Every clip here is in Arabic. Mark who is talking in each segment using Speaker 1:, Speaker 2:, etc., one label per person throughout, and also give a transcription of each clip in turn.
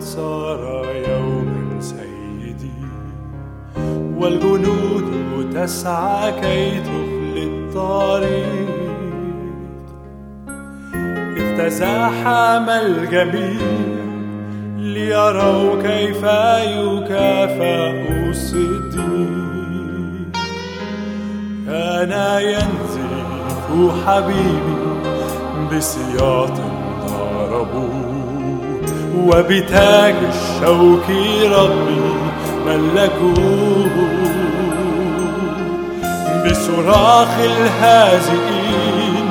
Speaker 1: صار يوما سيدي والجنود تسعى كي تخلي الطريق. إذ تزاحم الجميع ليروا كيف يكافأ الصديق. كان ينزف حبيبي بسياط ضربوه. وبتاج الشوك ربي ملكوه. بصراخ الهازئين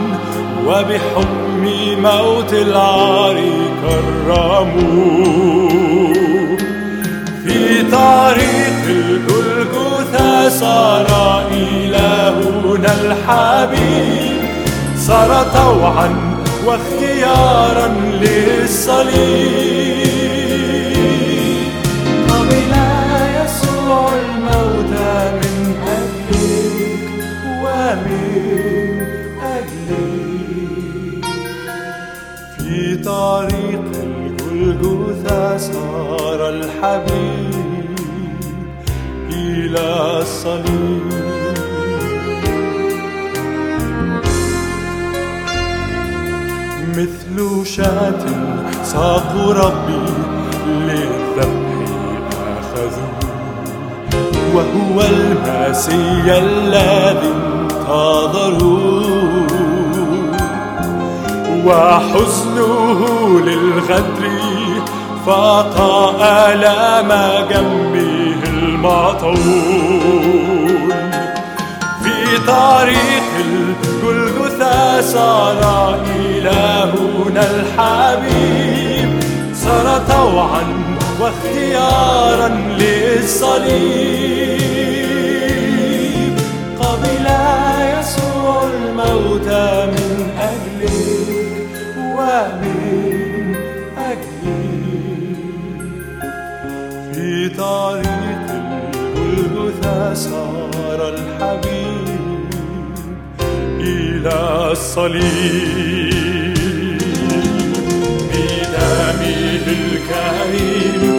Speaker 1: وبحكم موت العار كرموه. في طريق الجلجثة صار إلهنا الحبيب صار طوعا واختيارا للصليب. قبل يسوع الموت من أجلك ومن أجلك في طريق الجلجثة صار الحبيب إلى الصليب. مثل شاة ساق ربي للذبح أخذوه وهو المسيا الذي انتظروه وحزنه للغدر فاق آلام جنبه المطعون في طريق صار إلهنا الحبيب صار طوعا واختيارا للصليب. قبل يسوع الموت من أجلك ومن أجلك في طريق الجلجثة صار الحبيب. إلى الصليب. بدمه الكريم.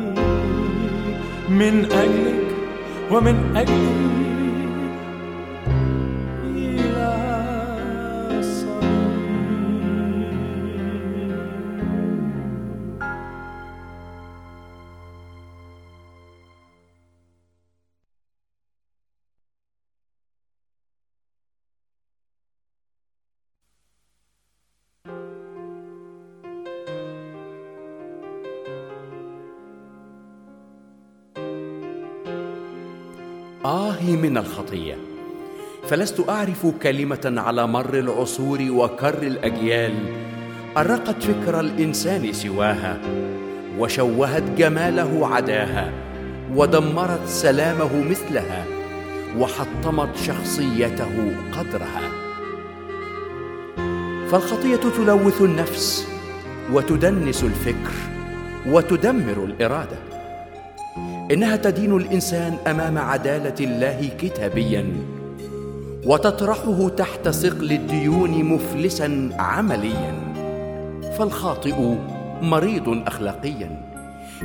Speaker 1: من أجلك ومن أجلي.
Speaker 2: آهي من الخطية. فلست أعرف كلمة على مر العصور وكر الأجيال. أرقت فكر الإنسان سواها وشوهت جماله عداها ودمرت سلامه مثلها وحطمت شخصيته قدرها. فالخطية تلوث النفس وتدنس الفكر وتدمر الإرادة. إنها تدين الإنسان أمام عدالة الله كتابيا وتطرحه تحت ثقل الديون مفلسا عمليا. فالخاطئ مريض اخلاقيا.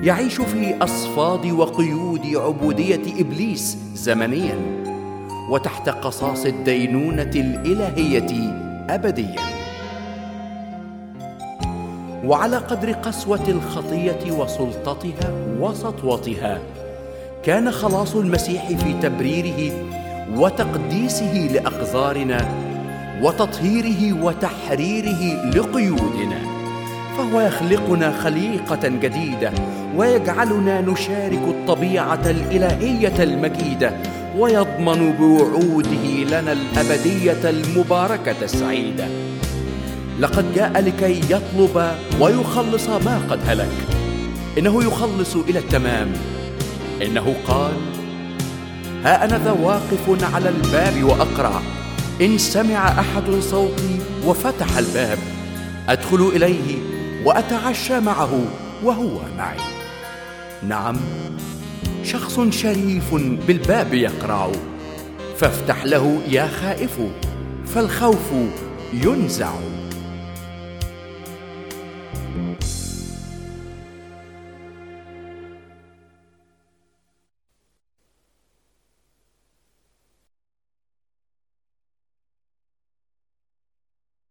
Speaker 2: يعيش في أصفاد وقيود عبودية إبليس زمنيا وتحت قصاص الدينونة الإلهية ابديا. وعلى قدر قسوة الخطية وسلطتها وسطوتها كان خلاص المسيح في تبريره وتقديسه لأقذارنا وتطهيره وتحريره لقيودنا فهو يخلقنا خليقة جديدة ويجعلنا نشارك الطبيعة الإلهية المجيدة ويضمن بوعوده لنا الأبدية المباركة السعيدة. لقد جاء لكي يطلب ويخلص ما قد هلك. إنه يخلص إلى التمام. إنه قال ها أنا ذا واقف على الباب واقرع إن سمع أحد صوتي وفتح الباب. أدخل إليه وأتعشى معه وهو معي. نعم شخص شريف بالباب يقرع فافتح له يا خائف فالخوف ينزع.